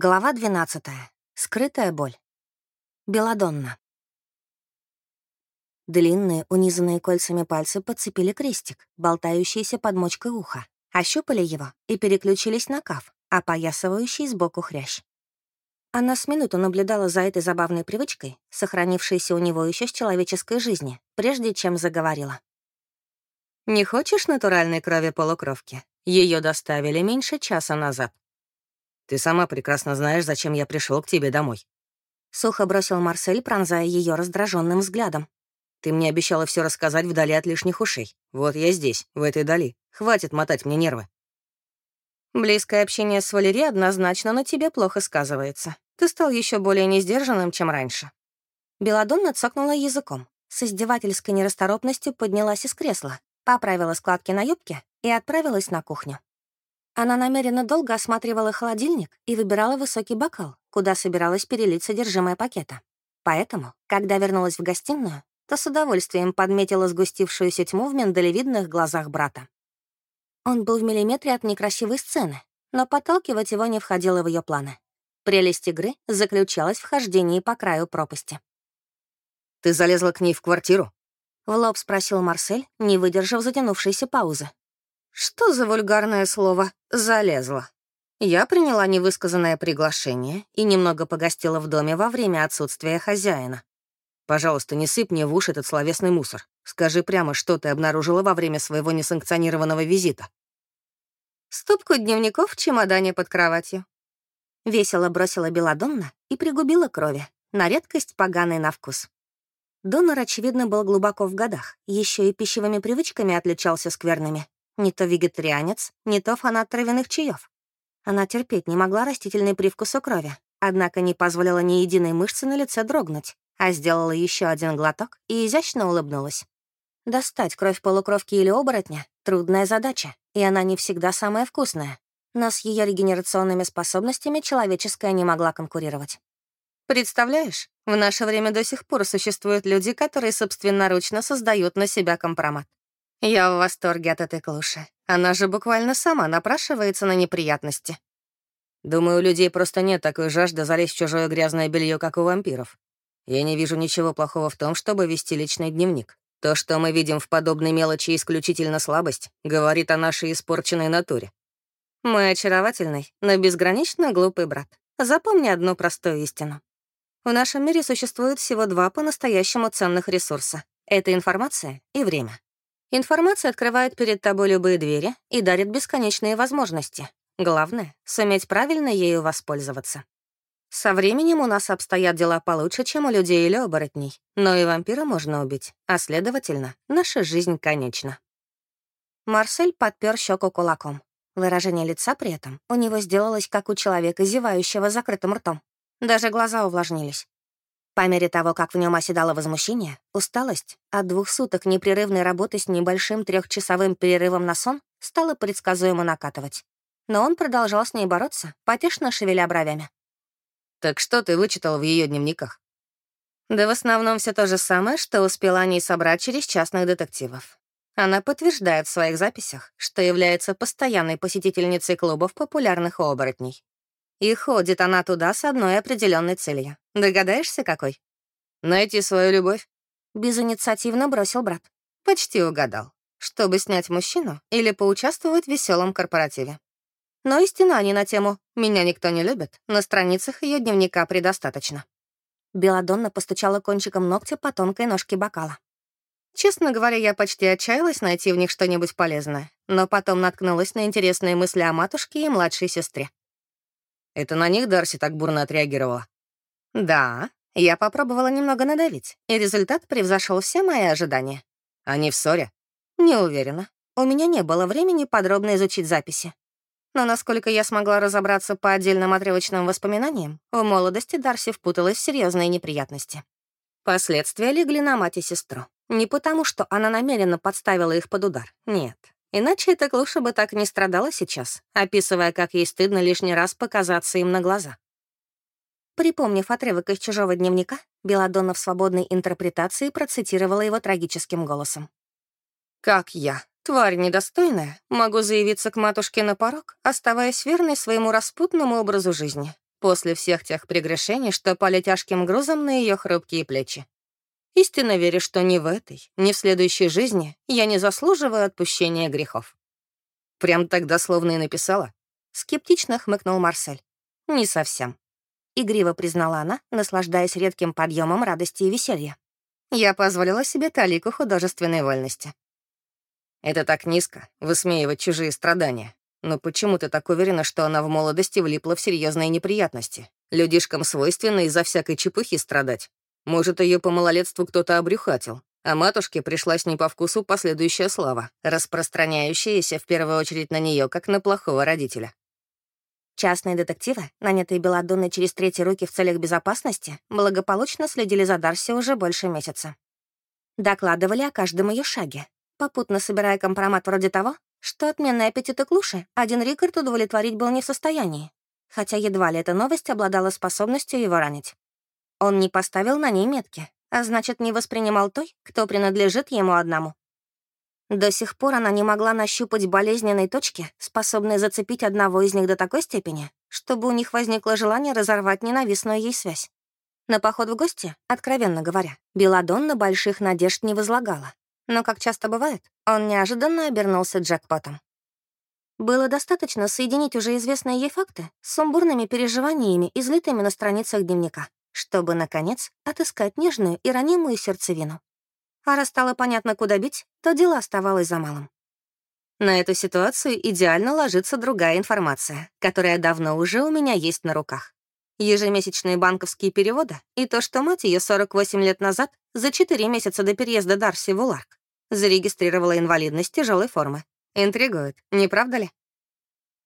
Глава 12. Скрытая боль. Беладонна. Длинные, унизанные кольцами пальцы подцепили крестик, болтающийся под мочкой уха, ощупали его и переключились на каф, опоясывающий сбоку хрящ. Она с минуту наблюдала за этой забавной привычкой, сохранившейся у него еще с человеческой жизни, прежде чем заговорила. «Не хочешь натуральной крови полукровки? Ее доставили меньше часа назад. Ты сама прекрасно знаешь, зачем я пришел к тебе домой». Сухо бросил Марсель, пронзая ее раздраженным взглядом. «Ты мне обещала все рассказать вдали от лишних ушей. Вот я здесь, в этой дали. Хватит мотать мне нервы». Близкое общение с Валери однозначно на тебе плохо сказывается. Ты стал еще более несдержанным, чем раньше. Беладонна цокнула языком. С издевательской нерасторопностью поднялась из кресла, поправила складки на юбке и отправилась на кухню. Она намеренно долго осматривала холодильник и выбирала высокий бокал, куда собиралась перелить содержимое пакета. Поэтому, когда вернулась в гостиную, то с удовольствием подметила сгустившуюся тьму в миндалевидных глазах брата. Он был в миллиметре от некрасивой сцены, но подталкивать его не входило в ее планы. Прелесть игры заключалась в хождении по краю пропасти. «Ты залезла к ней в квартиру?» — в лоб спросил Марсель, не выдержав затянувшейся паузы. Что за вульгарное слово «залезла»? Я приняла невысказанное приглашение и немного погостила в доме во время отсутствия хозяина. Пожалуйста, не сыпь мне в уши этот словесный мусор. Скажи прямо, что ты обнаружила во время своего несанкционированного визита. Стопку дневников в чемодане под кроватью. Весело бросила Беладонна и пригубила крови, на редкость поганый на вкус. Донор, очевидно, был глубоко в годах, еще и пищевыми привычками отличался скверными. Не то вегетарианец, не то фанат травяных чаев. Она терпеть не могла растительный привкус у крови, однако не позволила ни единой мышцы на лице дрогнуть, а сделала еще один глоток и изящно улыбнулась. Достать кровь полукровки или оборотня — трудная задача, и она не всегда самая вкусная. Но с ее регенерационными способностями человеческая не могла конкурировать. Представляешь, в наше время до сих пор существуют люди, которые собственноручно создают на себя компромат. Я в восторге от этой клуши. Она же буквально сама напрашивается на неприятности. Думаю, у людей просто нет такой жажды залезть в чужое грязное белье, как у вампиров. Я не вижу ничего плохого в том, чтобы вести личный дневник. То, что мы видим в подобной мелочи исключительно слабость, говорит о нашей испорченной натуре. Мой очаровательный, но безгранично глупый брат. Запомни одну простую истину. В нашем мире существует всего два по-настоящему ценных ресурса. Это информация и время. Информация открывает перед тобой любые двери и дарит бесконечные возможности. Главное — суметь правильно ею воспользоваться. Со временем у нас обстоят дела получше, чем у людей или оборотней, но и вампира можно убить, а, следовательно, наша жизнь конечна. Марсель подпер щеку кулаком. Выражение лица при этом у него сделалось, как у человека, зевающего закрытым ртом. Даже глаза увлажнились. По мере того, как в нем оседало возмущение, усталость от двух суток непрерывной работы с небольшим трехчасовым перерывом на сон стала предсказуемо накатывать. Но он продолжал с ней бороться, потешно шевеля бровями. «Так что ты вычитал в ее дневниках?» Да в основном все то же самое, что успела о ней собрать через частных детективов. Она подтверждает в своих записях, что является постоянной посетительницей клубов популярных оборотней. И ходит она туда с одной определенной целью. Догадаешься, какой? Найти свою любовь. Безинициативно бросил брат. Почти угадал. Чтобы снять мужчину или поучаствовать в веселом корпоративе. Но истина не на тему «меня никто не любит» на страницах ее дневника предостаточно. Беладонна постучала кончиком ногтя по тонкой ножке бокала. Честно говоря, я почти отчаялась найти в них что-нибудь полезное, но потом наткнулась на интересные мысли о матушке и младшей сестре. Это на них Дарси так бурно отреагировала? Да, я попробовала немного надавить, и результат превзошел все мои ожидания. Они в ссоре? Не уверена. У меня не было времени подробно изучить записи. Но насколько я смогла разобраться по отдельным отрывочным воспоминаниям, в молодости Дарси впуталась в серьезные неприятности. Последствия легли на мать и сестру. Не потому, что она намеренно подставила их под удар. Нет. Иначе эта клуша бы так не страдала сейчас, описывая, как ей стыдно лишний раз показаться им на глаза. Припомнив отрывок из чужого дневника, Беладонна в свободной интерпретации процитировала его трагическим голосом. «Как я, тварь недостойная, могу заявиться к матушке на порог, оставаясь верной своему распутному образу жизни, после всех тех прегрешений, что пали тяжким грузом на ее хрупкие плечи. Истинно верю, что ни в этой, ни в следующей жизни я не заслуживаю отпущения грехов. Прям так дословно и написала? Скептично хмыкнул Марсель. Не совсем. Игриво признала она, наслаждаясь редким подъемом радости и веселья. Я позволила себе талику художественной вольности. Это так низко, высмеивать чужие страдания. Но почему ты так уверена, что она в молодости влипла в серьезные неприятности? Людишкам свойственно из-за всякой чепухи страдать. Может, ее по малолетству кто-то обрюхатил, а матушке пришлась не по вкусу последующая слава, распространяющаяся в первую очередь на нее, как на плохого родителя. Частные детективы, нанятые Беладонной через третьи руки в целях безопасности, благополучно следили за Дарси уже больше месяца. Докладывали о каждом ее шаге, попутно собирая компромат вроде того, что отменный аппетит и клуши один Рикард удовлетворить был не в состоянии, хотя едва ли эта новость обладала способностью его ранить. Он не поставил на ней метки, а значит, не воспринимал той, кто принадлежит ему одному. До сих пор она не могла нащупать болезненной точки, способной зацепить одного из них до такой степени, чтобы у них возникло желание разорвать ненавистную ей связь. На поход в гости, откровенно говоря, Беладонна больших надежд не возлагала. Но, как часто бывает, он неожиданно обернулся джекпотом. Было достаточно соединить уже известные ей факты с сумбурными переживаниями, излитыми на страницах дневника чтобы, наконец, отыскать нежную и ранимую сердцевину. А раз стало понятно, куда бить, то дело оставалось за малым. На эту ситуацию идеально ложится другая информация, которая давно уже у меня есть на руках. Ежемесячные банковские переводы и то, что мать ее 48 лет назад, за 4 месяца до переезда Дарси в Уларк, зарегистрировала инвалидность тяжелой формы. Интригует, не правда ли?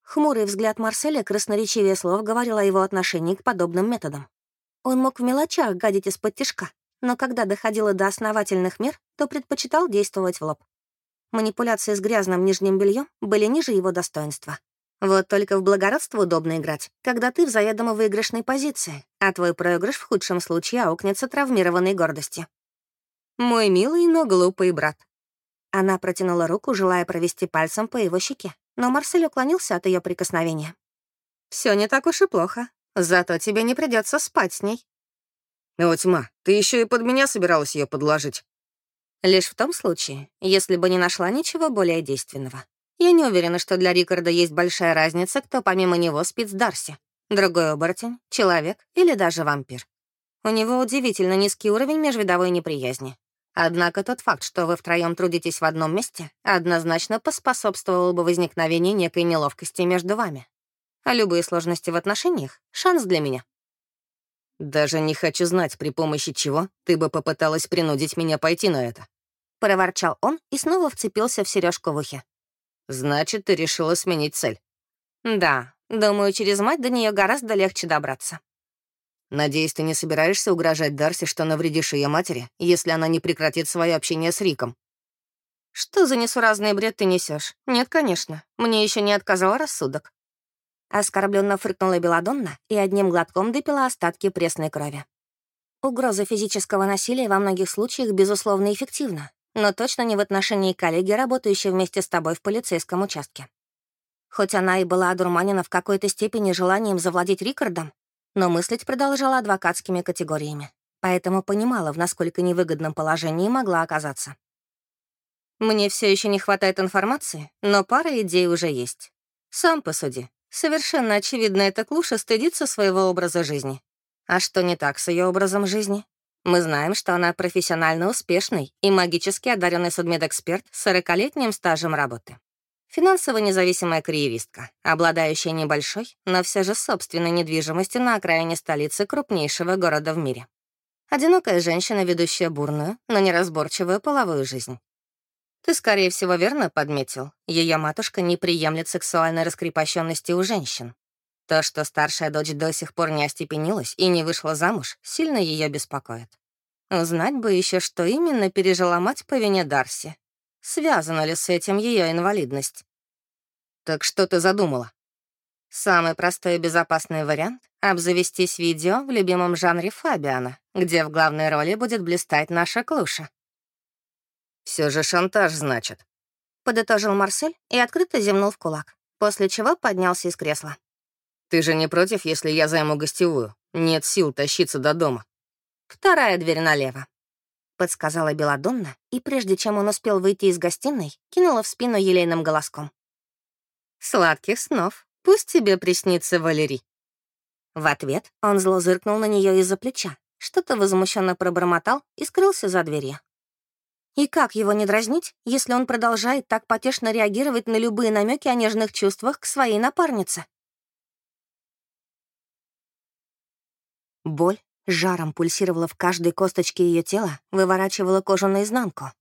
Хмурый взгляд Марселя красноречивее слов говорил о его отношении к подобным методам. Он мог в мелочах гадить из-под тишка, но когда доходило до основательных мер, то предпочитал действовать в лоб. Манипуляции с грязным нижним бельем были ниже его достоинства. Вот только в благородство удобно играть, когда ты в заведомо выигрышной позиции, а твой проигрыш в худшем случае аукнется травмированной гордостью. «Мой милый, но глупый брат». Она протянула руку, желая провести пальцем по его щеке, но Марсель уклонился от ее прикосновения. Все не так уж и плохо. Зато тебе не придется спать с ней. О, тьма, ты еще и под меня собиралась ее подложить. Лишь в том случае, если бы не нашла ничего более действенного. Я не уверена, что для Рикарда есть большая разница, кто помимо него спит с Дарси. Другой оборотень, человек или даже вампир. У него удивительно низкий уровень межвидовой неприязни. Однако тот факт, что вы втроем трудитесь в одном месте, однозначно поспособствовал бы возникновению некой неловкости между вами. А любые сложности в отношениях — шанс для меня. Даже не хочу знать, при помощи чего ты бы попыталась принудить меня пойти на это. Проворчал он и снова вцепился в сережку в ухе. Значит, ты решила сменить цель. Да, думаю, через мать до нее гораздо легче добраться. Надеюсь, ты не собираешься угрожать Дарси, что навредишь ее матери, если она не прекратит свое общение с Риком. Что за несуразный бред ты несешь? Нет, конечно. Мне еще не отказал рассудок. Оскорбленно фыркнула Беладонна и одним глотком допила остатки пресной крови. Угроза физического насилия во многих случаях, безусловно, эффективна, но точно не в отношении коллеги, работающей вместе с тобой в полицейском участке. Хоть она и была одурманена в какой-то степени желанием завладеть Рикардом, но мыслить продолжала адвокатскими категориями, поэтому понимала, в насколько невыгодном положении могла оказаться. Мне все еще не хватает информации, но пара идей уже есть. Сам посуди, Совершенно очевидно, эта клуша стыдится своего образа жизни. А что не так с ее образом жизни? Мы знаем, что она профессионально успешный и магически одаренный судмедэксперт с 40-летним стажем работы. Финансово независимая карьеристка, обладающая небольшой, но все же собственной недвижимостью на окраине столицы крупнейшего города в мире. Одинокая женщина, ведущая бурную, но неразборчивую половую жизнь. Ты, скорее всего, верно подметил. Ее матушка не приемлет сексуальной раскрепощенности у женщин. То, что старшая дочь до сих пор не остепенилась и не вышла замуж, сильно ее беспокоит. Узнать бы еще, что именно пережила мать по вине Дарси. Связана ли с этим ее инвалидность? Так что ты задумала? Самый простой и безопасный вариант — обзавестись видео в любимом жанре Фабиана, где в главной роли будет блистать наша Клуша. Все же шантаж, значит. Подытожил Марсель и открыто земнул в кулак, после чего поднялся из кресла. Ты же не против, если я займу гостевую? Нет сил тащиться до дома. Вторая дверь налево. Подсказала Беладонна, и прежде чем он успел выйти из гостиной, кинула в спину елейным голоском. «Сладких снов. Пусть тебе приснится Валерий». В ответ он зло зыркнул на нее из-за плеча, что-то возмущенно пробормотал и скрылся за дверью. И как его не дразнить, если он продолжает так потешно реагировать на любые намеки о нежных чувствах к своей напарнице? Боль жаром пульсировала в каждой косточке ее тела, выворачивала кожу наизнанку,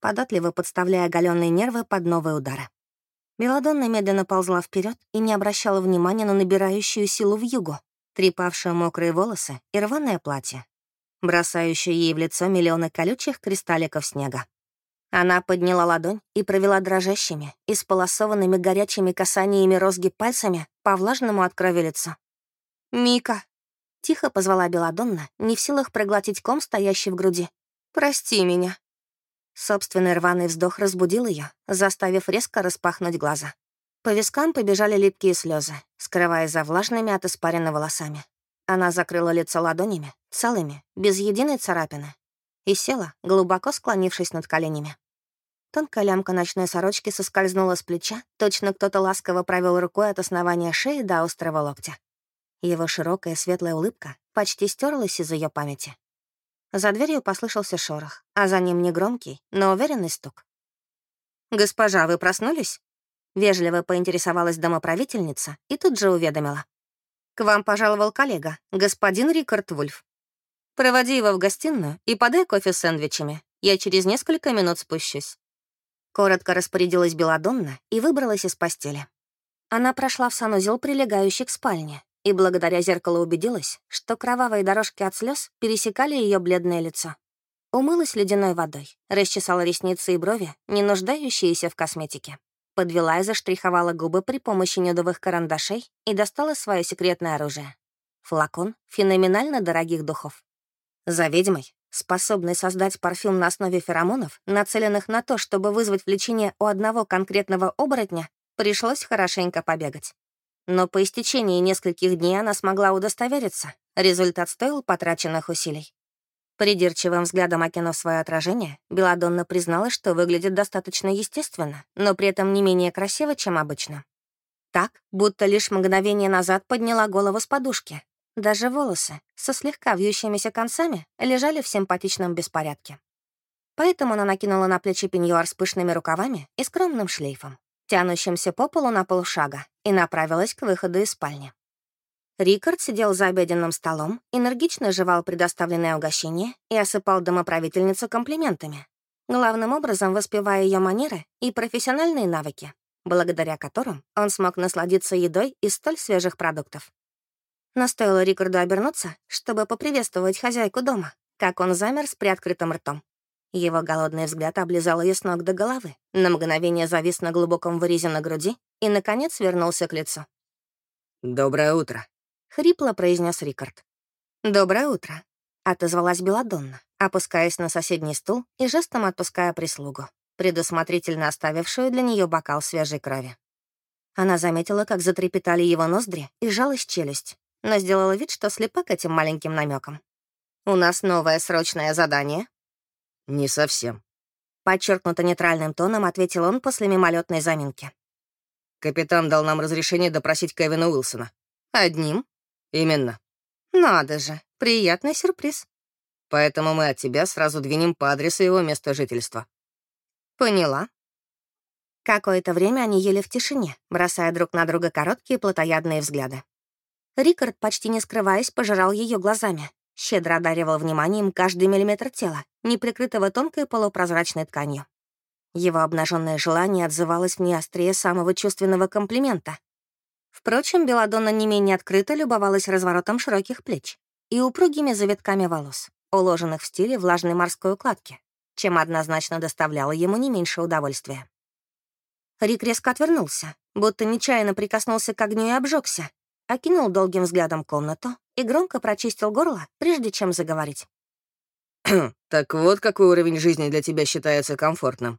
податливо подставляя оголенные нервы под новые удары. Беладонна медленно ползла вперед и не обращала внимания на набирающую силу в югу, трепавшие мокрые волосы и рваное платье, бросающее ей в лицо миллионы колючих кристалликов снега. Она подняла ладонь и провела дрожащими, исполосованными горячими касаниями розги пальцами по влажному от крови лицу. «Мика!» — тихо позвала Беладонна, не в силах проглотить ком, стоящий в груди. «Прости меня!» Собственный рваный вздох разбудил ее, заставив резко распахнуть глаза. По вискам побежали липкие слезы, скрываясь за влажными от испарины волосами. Она закрыла лицо ладонями, целыми, без единой царапины, и села, глубоко склонившись над коленями. Тонкая лямка ночной сорочки соскользнула с плеча, точно кто-то ласково провел рукой от основания шеи до острого локтя. Его широкая светлая улыбка почти стерлась из ее памяти. За дверью послышался шорох, а за ним негромкий, но уверенный стук. «Госпожа, вы проснулись?» Вежливо поинтересовалась домоправительница и тут же уведомила. «К вам пожаловал коллега, господин Рикард Вульф. Проводи его в гостиную и подай кофе с сэндвичами. Я через несколько минут спущусь». Коротко распорядилась Беладонна и выбралась из постели. Она прошла в санузел, прилегающий к спальне, и благодаря зеркалу убедилась, что кровавые дорожки от слез пересекали ее бледное лицо. Умылась ледяной водой, расчесала ресницы и брови, не нуждающиеся в косметике. Подвела и заштриховала губы при помощи нюдовых карандашей и достала свое секретное оружие. Флакон феноменально дорогих духов. За ведьмой, способной создать парфюм на основе феромонов, нацеленных на то, чтобы вызвать влечение у одного конкретного оборотня, пришлось хорошенько побегать. Но по истечении нескольких дней она смогла удостовериться. Результат стоил потраченных усилий. Придирчивым взглядом окинув свое отражение, Беладонна признала, что выглядит достаточно естественно, но при этом не менее красиво, чем обычно. Так, будто лишь мгновение назад подняла голову с подушки. Даже волосы, со слегка вьющимися концами, лежали в симпатичном беспорядке. Поэтому она накинула на плечи пеньюар с пышными рукавами и скромным шлейфом тянущимся по полу на полшага, и направилась к выходу из спальни. Рикард сидел за обеденным столом, энергично жевал предоставленное угощение и осыпал домоправительницу комплиментами, главным образом воспевая ее манеры и профессиональные навыки, благодаря которым он смог насладиться едой из столь свежих продуктов. Но стоило Рикарду обернуться, чтобы поприветствовать хозяйку дома, как он замер с приоткрытым ртом. Его голодный взгляд облизал ее с ног до головы, на мгновение завис на глубоком вырезе на груди и, наконец, вернулся к лицу. «Доброе утро», — хрипло произнес Рикард. «Доброе утро», — отозвалась Беладонна, опускаясь на соседний стул и жестом отпуская прислугу, предусмотрительно оставившую для нее бокал свежей крови. Она заметила, как затрепетали его ноздри и сжалась челюсть, но сделала вид, что слепа к этим маленьким намекам. «У нас новое срочное задание», «Не совсем», — подчеркнуто нейтральным тоном ответил он после мимолетной заминки. «Капитан дал нам разрешение допросить Кевина Уилсона». «Одним?» «Именно». «Надо же, приятный сюрприз». «Поэтому мы от тебя сразу двинем по адресу его места жительства». «Поняла». Какое-то время они ели в тишине, бросая друг на друга короткие плотоядные взгляды. Рикард, почти не скрываясь, пожирал ее глазами, щедро одаривал вниманием каждый миллиметр тела, не прикрытого тонкой полупрозрачной тканью. Его обнаженное желание отзывалось в ней острее самого чувственного комплимента. Впрочем, Беладонна не менее открыто любовалась разворотом широких плеч и упругими завитками волос, уложенных в стиле влажной морской укладки, чем однозначно доставляло ему не меньше удовольствия. Рик резко отвернулся, будто нечаянно прикоснулся к огню и обжегся, окинул долгим взглядом комнату и громко прочистил горло, прежде чем заговорить. «Так вот, какой уровень жизни для тебя считается комфортным?»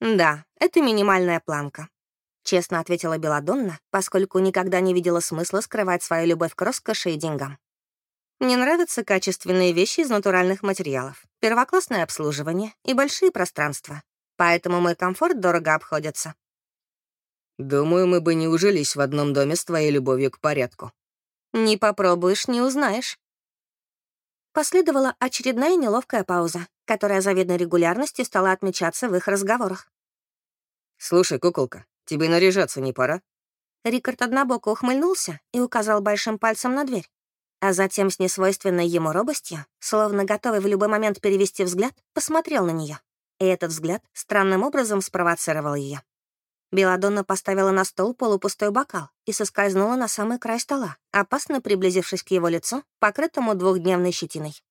«Да, это минимальная планка». — честно ответила Беладонна, поскольку никогда не видела смысла скрывать свою любовь к роскоши и деньгам. «Мне нравятся качественные вещи из натуральных материалов, первоклассное обслуживание и большие пространства, поэтому мой комфорт дорого обходится». «Думаю, мы бы не ужились в одном доме с твоей любовью к порядку». «Не попробуешь, не узнаешь». Последовала очередная неловкая пауза, которая завидной регулярностью стала отмечаться в их разговорах. «Слушай, куколка, тебе наряжаться не пора?» Рикард однобоко ухмыльнулся и указал большим пальцем на дверь. А затем с несвойственной ему робостью, словно готовый в любой момент перевести взгляд, посмотрел на нее. И этот взгляд странным образом спровоцировал ее. Беладонна поставила на стол полупустой бокал и соскользнула на самый край стола, опасно приблизившись к его лицу, покрытому двухдневной щетиной.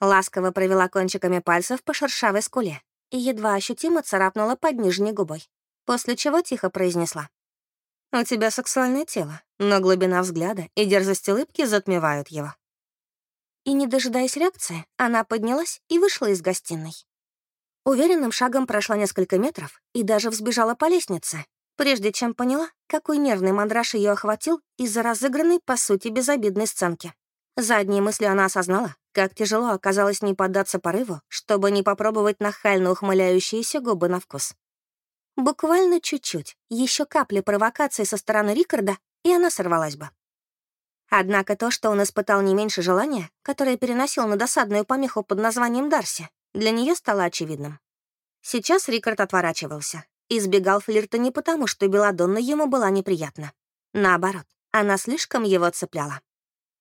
Ласково провела кончиками пальцев по шершавой скуле, и едва ощутимо царапнула под нижней губой, после чего тихо произнесла. «У тебя сексуальное тело, но глубина взгляда и дерзость улыбки затмевают его». И, не дожидаясь реакции, она поднялась и вышла из гостиной. Уверенным шагом прошла несколько метров и даже взбежала по лестнице, прежде чем поняла, какой нервный мандраж ее охватил из-за разыгранной, по сути, безобидной сценки. Задней мыслью она осознала, как тяжело оказалось не поддаться порыву, чтобы не попробовать нахально ухмыляющиеся губы на вкус. Буквально чуть-чуть, еще капли провокации со стороны Рикарда, и она сорвалась бы. Однако то, что он испытал не меньше желания, которое переносил на досадную помеху под названием Дарси, для нее стало очевидным. Сейчас Рикард отворачивался. Избегал флирта не потому, что Беладонна ему была неприятна. Наоборот, она слишком его цепляла.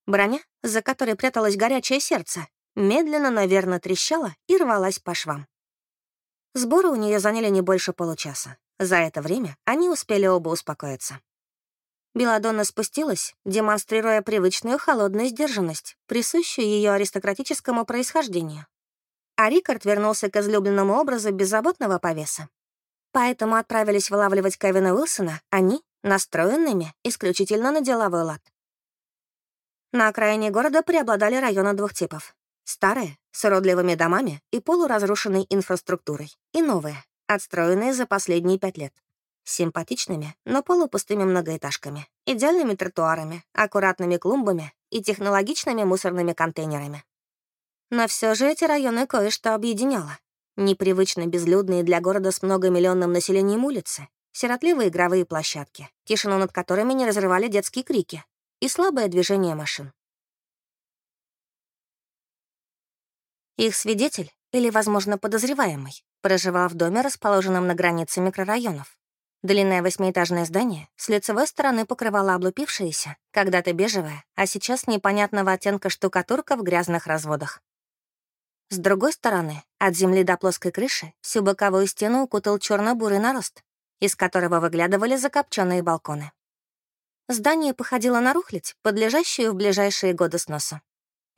Броня, за которой пряталось горячее сердце, медленно, наверное, трещала и рвалась по швам. Сборы у нее заняли не больше получаса. За это время они успели оба успокоиться. Беладонна спустилась, демонстрируя привычную холодную сдержанность, присущую ее аристократическому происхождению. А Рикард вернулся к излюбленному образу беззаботного повеса. Поэтому отправились вылавливать Кевина Уилсона они, настроенными исключительно на деловой лад. На окраине города преобладали районы двух типов. Старые, с уродливыми домами и полуразрушенной инфраструктурой, и новые, отстроенные за последние пять лет. Симпатичными, но полупустыми многоэтажками, идеальными тротуарами, аккуратными клумбами и технологичными мусорными контейнерами. Но все же эти районы кое-что объединяло. Непривычно безлюдные для города с многомиллионным населением улицы, сиротливые игровые площадки, тишину над которыми не разрывали детские крики, и слабое движение машин. Их свидетель, или, возможно, подозреваемый, проживал в доме, расположенном на границе микрорайонов. Длинное восьмиэтажное здание с лицевой стороны покрывало облупившееся, когда-то бежевое, а сейчас непонятного оттенка штукатурка в грязных разводах. С другой стороны, от земли до плоской крыши, всю боковую стену укутал черно бурый нарост, из которого выглядывали закопченные балконы. Здание походило на рухлядь, подлежащую в ближайшие годы сносу.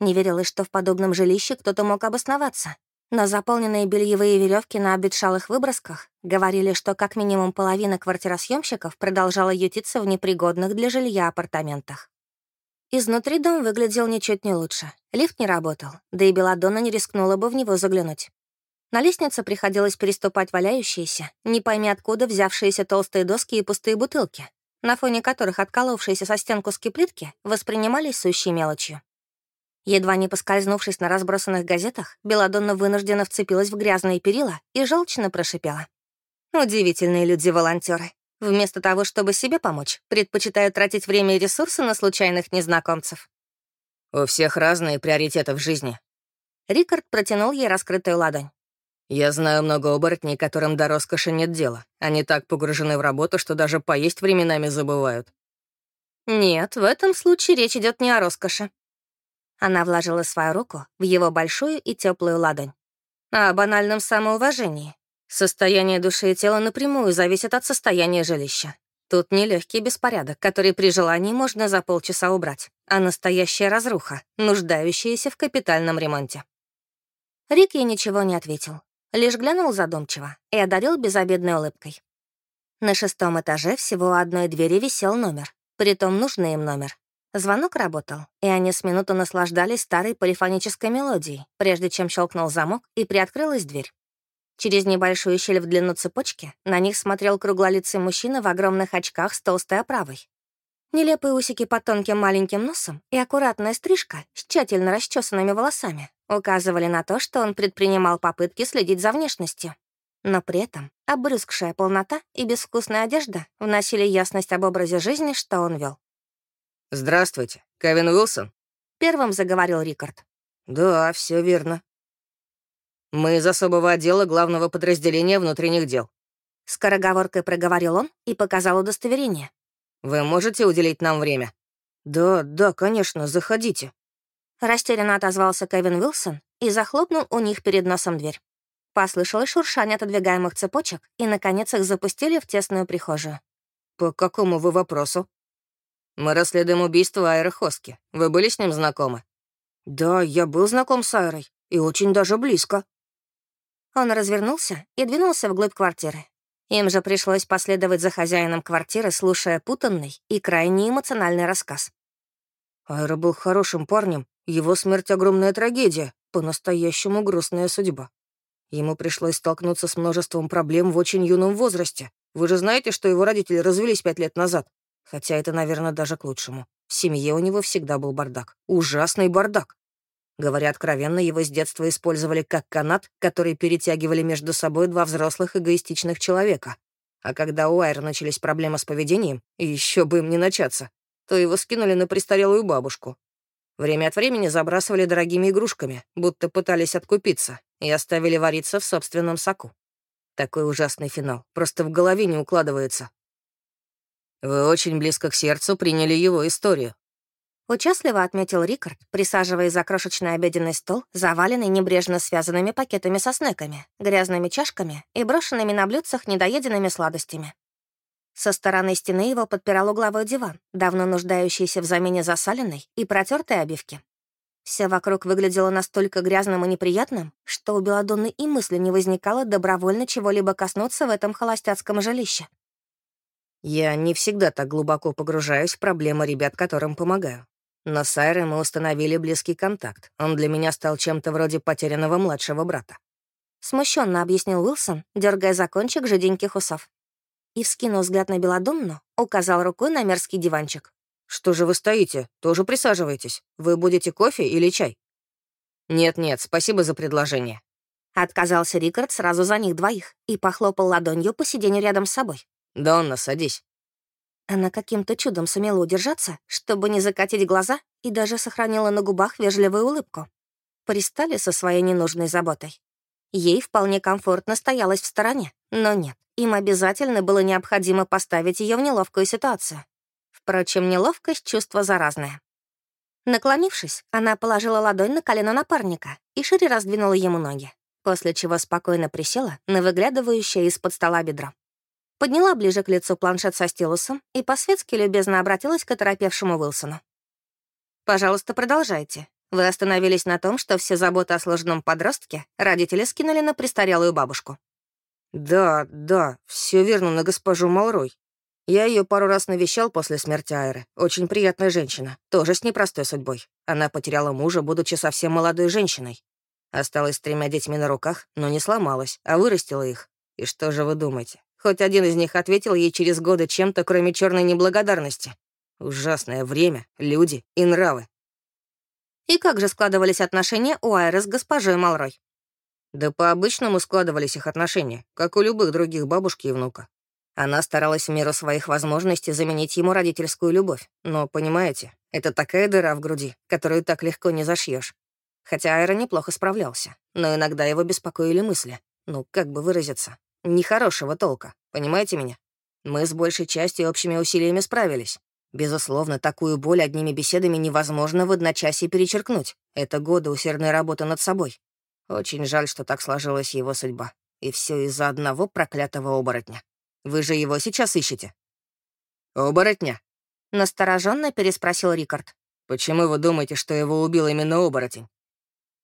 Не верилось, что в подобном жилище кто-то мог обосноваться. Но заполненные бельевые веревки на обветшалых выбросках говорили, что как минимум половина квартиросъемщиков продолжала ютиться в непригодных для жилья апартаментах. Изнутри дом выглядел ничуть не лучше. Лифт не работал, да и Беладонна не рискнула бы в него заглянуть. На лестнице приходилось переступать валяющиеся, не пойми откуда взявшиеся толстые доски и пустые бутылки, на фоне которых отколовшиеся со стен куски плитки воспринимались сущей мелочью. Едва не поскользнувшись на разбросанных газетах, Беладонна вынужденно вцепилась в грязные перила и желчно прошипела. «Удивительные люди волонтеры. Вместо того, чтобы себе помочь, предпочитают тратить время и ресурсы на случайных незнакомцев». «У всех разные приоритеты в жизни». Рикард протянул ей раскрытую ладонь. Я знаю много оборотней, которым до роскоши нет дела. Они так погружены в работу, что даже поесть временами забывают. Нет, в этом случае речь идет не о роскоши. Она вложила свою руку в его большую и теплую ладонь. О банальном самоуважении. Состояние души и тела напрямую зависит от состояния жилища. Тут не легкий беспорядок, который при желании можно за полчаса убрать, а настоящая разруха, нуждающаяся в капитальном ремонте. Рик ей ничего не ответил, лишь глянул задумчиво и одарил безобидной улыбкой. На шестом этаже всего одной двери висел номер, притом нужный им номер. Звонок работал, и они с минуту наслаждались старой полифонической мелодией, прежде чем щелкнул замок и приоткрылась дверь. Через небольшую щель в длину цепочки на них смотрел круглолицый мужчина в огромных очках с толстой оправой. Нелепые усики под тонким маленьким носом и аккуратная стрижка с тщательно расчесанными волосами указывали на то, что он предпринимал попытки следить за внешностью. Но при этом обрюзгшая полнота и безвкусная одежда вносили ясность об образе жизни, что он вел. «Здравствуйте, Кевин Уилсон?» — первым заговорил Рикард. «Да, все верно. Мы из особого отдела главного подразделения внутренних дел». Скороговоркой проговорил он и показал удостоверение. «Вы можете уделить нам время?» «Да, да, конечно, заходите». Растерянно отозвался Кевин Уилсон и захлопнул у них перед носом дверь. Послышалось шуршание отодвигаемых цепочек, и, наконец, их запустили в тесную прихожую. «По какому вы вопросу?» «Мы расследуем убийство Айры Хоски. Вы были с ним знакомы?» «Да, я был знаком с Айрой, и очень даже близко». Он развернулся и двинулся вглубь квартиры. Им же пришлось последовать за хозяином квартиры, слушая путанный и крайне эмоциональный рассказ. Айра был хорошим парнем, его смерть — огромная трагедия, по-настоящему грустная судьба. Ему пришлось столкнуться с множеством проблем в очень юном возрасте. Вы же знаете, что его родители развелись пять лет назад? Хотя это, наверное, даже к лучшему. В семье у него всегда был бардак. Ужасный бардак. Говоря откровенно, его с детства использовали как канат, который перетягивали между собой два взрослых эгоистичных человека. А когда у Айра начались проблемы с поведением, и еще бы им не начаться, то его скинули на престарелую бабушку. Время от времени забрасывали дорогими игрушками, будто пытались откупиться, и оставили вариться в собственном соку. Такой ужасный финал, просто в голове не укладывается. Вы очень близко к сердцу приняли его историю. Участливо отметил Рикард, присаживаясь за крошечный обеденный стол, заваленный небрежно связанными пакетами со снеками, грязными чашками и брошенными на блюдцах недоеденными сладостями. Со стороны стены его подпирал угловой диван, давно нуждающийся в замене засаленной и протертой обивки. Все вокруг выглядело настолько грязным и неприятным, что у Беладонны и мысли не возникало добровольно чего-либо коснуться в этом холостяцком жилище. Я не всегда так глубоко погружаюсь в проблемы ребят, которым помогаю. Но с Айрой мы установили близкий контакт. Он для меня стал чем-то вроде потерянного младшего брата. Смущенно объяснил Уилсон, дергая за кончик жиденьких усов. И, вскинув взгляд на Беладонну, указал рукой на мерзкий диванчик. «Что же вы стоите? Тоже присаживайтесь. Вы будете кофе или чай?» «Нет-нет, спасибо за предложение». Отказался Рикард сразу за них двоих и похлопал ладонью по сиденью рядом с собой. «Донна, садись». Она каким-то чудом сумела удержаться, чтобы не закатить глаза, и даже сохранила на губах вежливую улыбку. Пристали со своей ненужной заботой. Ей вполне комфортно стоялась в стороне, но нет, им обязательно было необходимо поставить ее в неловкую ситуацию. Впрочем, неловкость — чувство заразное. Наклонившись, она положила ладонь на колено напарника и шире раздвинула ему ноги, после чего спокойно присела на выглядывающее из-под стола бедро. Подняла ближе к лицу планшет со стилусом и по-светски любезно обратилась к оторопевшему Уилсону. «Пожалуйста, продолжайте. Вы остановились на том, что все заботы о сложном подростке родители скинули на престарелую бабушку». «Да, да, все верно на госпожу Малрой. Я ее пару раз навещал после смерти Айры. Очень приятная женщина, тоже с непростой судьбой. Она потеряла мужа, будучи совсем молодой женщиной. Осталась с тремя детьми на руках, но не сломалась, а вырастила их. И что же вы думаете? Хоть один из них ответил ей через годы чем-то, кроме черной неблагодарности. Ужасное время, люди и нравы. И как же складывались отношения у Айры с госпожой Малрой? Да по-обычному складывались их отношения, как у любых других бабушки и внука. Она старалась в меру своих возможностей заменить ему родительскую любовь. Но, понимаете, это такая дыра в груди, которую так легко не зашьешь. Хотя Айра неплохо справлялся, но иногда его беспокоили мысли. Ну, как бы выразиться? Нехорошего толка, понимаете меня? Мы с большей частью общими усилиями справились. Безусловно, такую боль одними беседами невозможно в одночасье перечеркнуть. Это годы усердной работы над собой. Очень жаль, что так сложилась его судьба. И все из-за одного проклятого оборотня. Вы же его сейчас ищете?» «Оборотня?» — настороженно переспросил Рикард. «Почему вы думаете, что его убил именно оборотень?»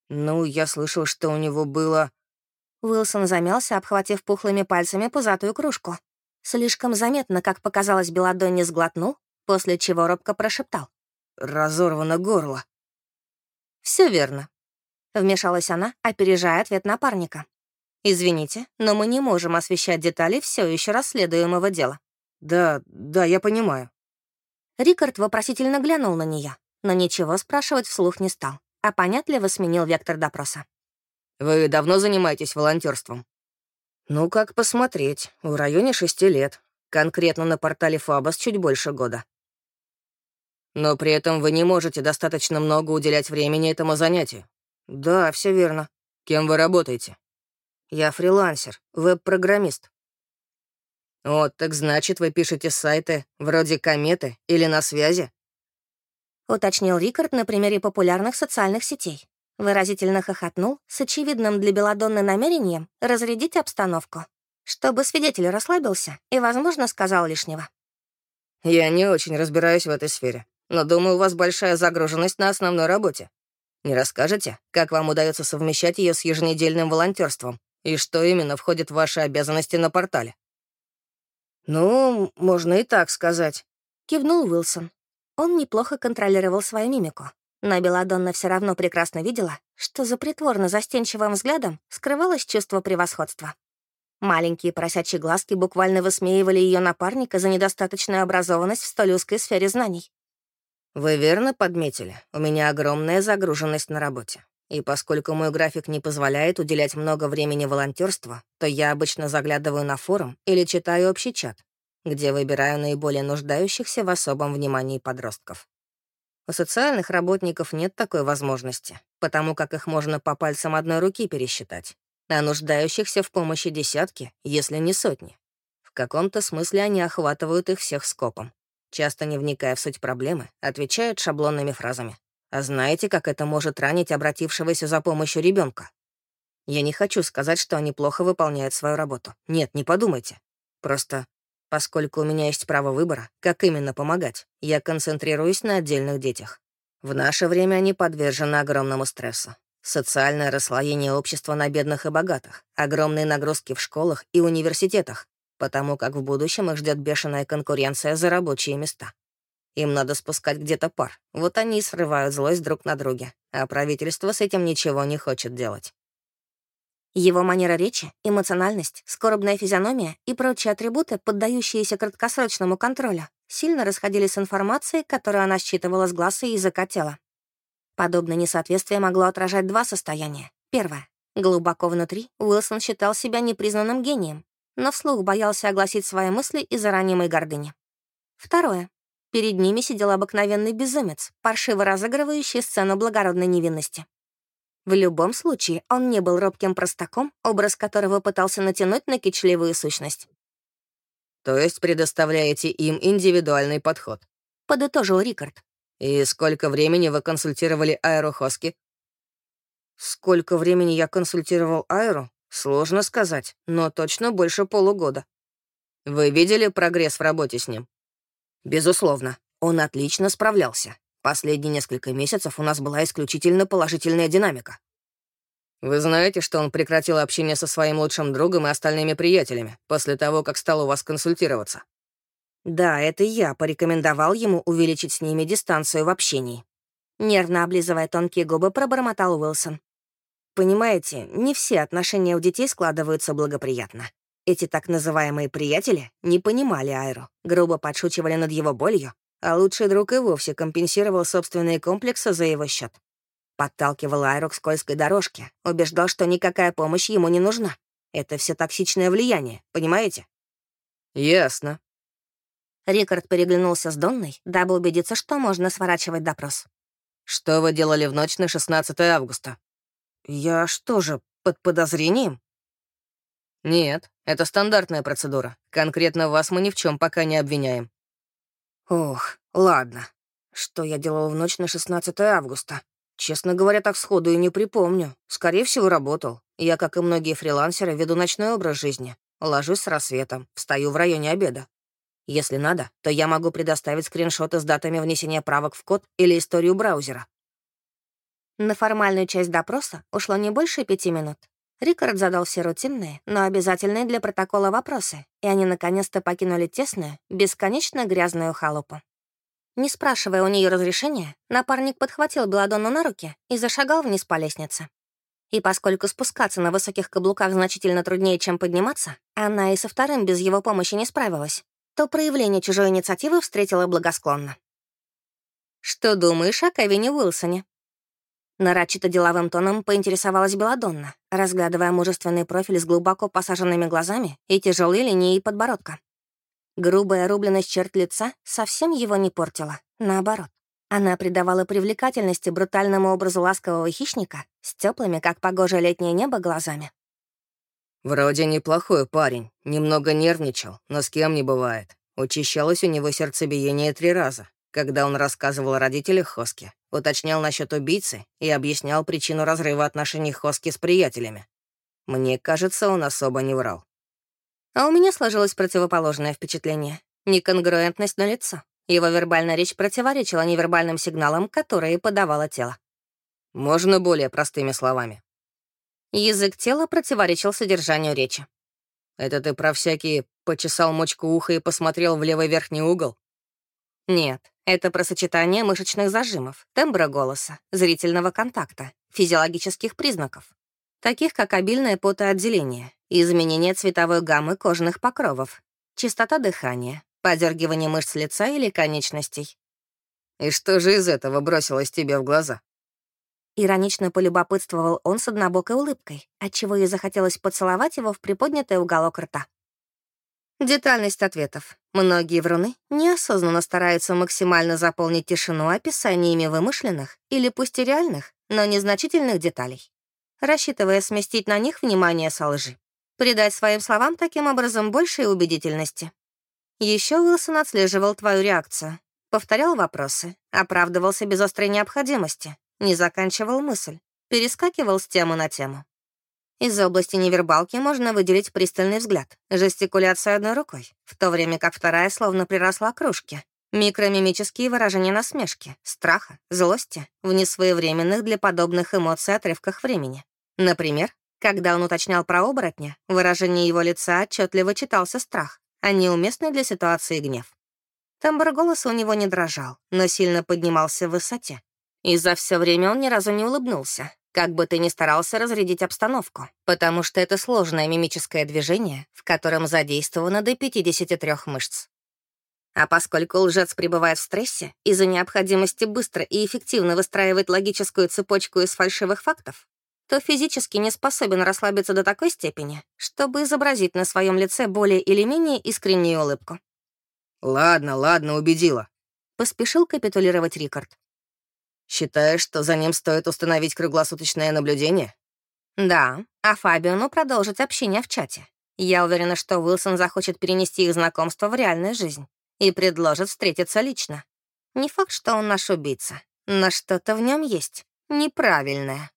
«Ну, я слышал, что у него было...» Уилсон замялся, обхватив пухлыми пальцами пузатую кружку. Слишком заметно, как показалось, Беладонни сглотнул, после чего робко прошептал. «Разорвано горло». Все верно», — вмешалась она, опережая ответ напарника. Извините, но мы не можем освещать детали все еще расследуемого дела. Да, да, я понимаю. Рикард вопросительно глянул на нее, но ничего спрашивать вслух не стал, а понятливо сменил вектор допроса. «Вы давно занимаетесь волонтерством? «Ну, как посмотреть. В районе шести лет. Конкретно на портале Фабос чуть больше года. Но при этом вы не можете достаточно много уделять времени этому занятию. Да, все верно. Кем вы работаете? Я фрилансер, веб-программист. Вот, так значит, вы пишете сайты вроде «Кометы» или «На связи»? Уточнил Рикард на примере популярных социальных сетей. Выразительно хохотнул с очевидным для Беладонны намерением разрядить обстановку, чтобы свидетель расслабился и, возможно, сказал лишнего. «Я не очень разбираюсь в этой сфере, но думаю, у вас большая загруженность на основной работе. Не расскажете, как вам удается совмещать ее с еженедельным волонтерством и что именно входит в ваши обязанности на портале?» «Ну, можно и так сказать», — кивнул Уилсон. Он неплохо контролировал свою мимику. Но Беладонна все равно прекрасно видела, что за притворно-застенчивым взглядом скрывалось чувство превосходства. Маленькие просячьи глазки буквально высмеивали ее напарника за недостаточную образованность в столь узкой сфере знаний. «Вы верно подметили, у меня огромная загруженность на работе. И поскольку мой график не позволяет уделять много времени волонтерству, то я обычно заглядываю на форум или читаю общий чат, где выбираю наиболее нуждающихся в особом внимании подростков. У социальных работников нет такой возможности, потому как их можно по пальцам одной руки пересчитать, а нуждающихся в помощи десятки, если не сотни. В каком-то смысле они охватывают их всех скопом. Часто не вникая в суть проблемы, отвечают шаблонными фразами. А знаете, как это может ранить обратившегося за помощью ребенка? Я не хочу сказать, что они плохо выполняют свою работу. Нет, не подумайте. Просто, поскольку у меня есть право выбора, как именно помогать, я концентрируюсь на отдельных детях. В наше время они подвержены огромному стрессу. Социальное расслоение общества на бедных и богатых, огромные нагрузки в школах и университетах, потому как в будущем их ждет бешеная конкуренция за рабочие места. Им надо спускать где-то пар. Вот они и срывают злость друг на друге, а правительство с этим ничего не хочет делать. Его манера речи, эмоциональность, скорбная физиономия и прочие атрибуты, поддающиеся краткосрочному контролю, сильно расходились с информацией, которую она считывала с глаз и языка тела. Подобное несоответствие могло отражать два состояния. Первое. Глубоко внутри Уилсон считал себя непризнанным гением, но вслух боялся огласить свои мысли из-за ранимой гордыни. Второе. Перед ними сидел обыкновенный безумец, паршиво разыгрывающий сцену благородной невинности. В любом случае, он не был робким простаком, образ которого пытался натянуть на кичливую сущность. «То есть предоставляете им индивидуальный подход?» — подытожил Рикард. «И сколько времени вы консультировали Аэру Хоски?» «Сколько времени я консультировал Аэру? Сложно сказать, но точно больше полугода». «Вы видели прогресс в работе с ним?» Безусловно, он отлично справлялся. Последние несколько месяцев у нас была исключительно положительная динамика. Вы знаете, что он прекратил общение со своим лучшим другом и остальными приятелями после того, как стал у вас консультироваться? Да, это я порекомендовал ему увеличить с ними дистанцию в общении. Нервно облизывая тонкие губы, пробормотал Уилсон. Понимаете, не все отношения у детей складываются благоприятно. Эти так называемые приятели не понимали Айру, грубо подшучивали над его болью, а лучший друг и вовсе компенсировал собственные комплексы за его счет. Подталкивал Айру к скользкой дорожке, убеждал, что никакая помощь ему не нужна. Это все токсичное влияние, понимаете? Ясно. Рикард переглянулся с Донной, дабы убедиться, что можно сворачивать допрос. «Что вы делали в ночь на 16 августа?» «Я что же, под подозрением?» «Нет, это стандартная процедура. Конкретно вас мы ни в чем пока не обвиняем». «Ох, ладно. Что я делал в ночь на 16 августа? Честно говоря, так сходу и не припомню. Скорее всего, работал. Я, как и многие фрилансеры, веду ночной образ жизни. Ложусь с рассветом, встаю в районе обеда. Если надо, то я могу предоставить скриншоты с датами внесения правок в код или историю браузера. На формальную часть допроса ушло не больше пяти минут. Рикард задал все рутинные, но обязательные для протокола вопросы, и они наконец-то покинули тесную, бесконечно грязную халупу. Не спрашивая у нее разрешения, напарник подхватил Беладонну на руки и зашагал вниз по лестнице. И поскольку спускаться на высоких каблуках значительно труднее, чем подниматься, она и со вторым без его помощи не справилась, то проявление чужой инициативы встретила благосклонно. «Что думаешь о Кевине Уилсоне?» Нарочито деловым тоном поинтересовалась Беладонна, разглядывая мужественный профиль с глубоко посаженными глазами и тяжелой линией подбородка. Грубая рубленность черт лица совсем его не портила, наоборот. Она придавала привлекательности брутальному образу ласкового хищника с теплыми, как погожее летнее небо, глазами. «Вроде неплохой парень, немного нервничал, но с кем не бывает. Учащалось у него сердцебиение три раза, когда он рассказывал о родителях Хоски, уточнял насчет убийцы и объяснял причину разрыва отношений Хоски с приятелями. Мне кажется, он особо не врал. А у меня сложилось противоположное впечатление. Неконгруентность на лицо. Его вербальная речь противоречила невербальным сигналам, которые подавало тело. Можно более простыми словами. Язык тела противоречил содержанию речи. «Это ты про всякие почесал мочку уха и посмотрел в левый верхний угол?» Нет, это про сочетание мышечных зажимов, тембра голоса, зрительного контакта, физиологических признаков, таких как обильное потоотделение, изменение цветовой гаммы кожных покровов, частота дыхания, подергивание мышц лица или конечностей. «И что же из этого бросилось тебе в глаза?» Иронично полюбопытствовал он с однобокой улыбкой, отчего ей захотелось поцеловать его в приподнятый уголок рта. Детальность ответов. Многие вруны неосознанно стараются максимально заполнить тишину описаниями вымышленных или пусть и реальных, но незначительных деталей, рассчитывая сместить на них внимание со лжи, придать своим словам таким образом большей убедительности. Еще Уилсон отслеживал твою реакцию, повторял вопросы, оправдывался без острой необходимости, не заканчивал мысль, перескакивал с темы на тему. Из области невербалки можно выделить пристальный взгляд, жестикуляцию одной рукой, в то время как вторая словно приросла к кружке. Микромимические выражения насмешки, страха, злости в несвоевременных для подобных эмоций отрывках времени. Например, когда он уточнял про оборотня, выражение его лица отчетливо читался страх, а неуместный для ситуации гнев. Тембр голоса у него не дрожал, но сильно поднимался в высоте. И за все время он ни разу не улыбнулся, как бы ты ни старался разрядить обстановку, потому что это сложное мимическое движение, в котором задействовано до 53 мышц. А поскольку лжец пребывает в стрессе из-за необходимости быстро и эффективно выстраивать логическую цепочку из фальшивых фактов, то физически не способен расслабиться до такой степени, чтобы изобразить на своем лице более или менее искреннюю улыбку. «Ладно, ладно, убедила», — поспешил капитулировать Рикард. Считаешь, что за ним стоит установить круглосуточное наблюдение? Да, а Фабиону продолжить общение в чате. Я уверена, что Уилсон захочет перенести их знакомство в реальную жизнь и предложит встретиться лично. Не факт, что он наш убийца, но что-то в нем есть неправильное.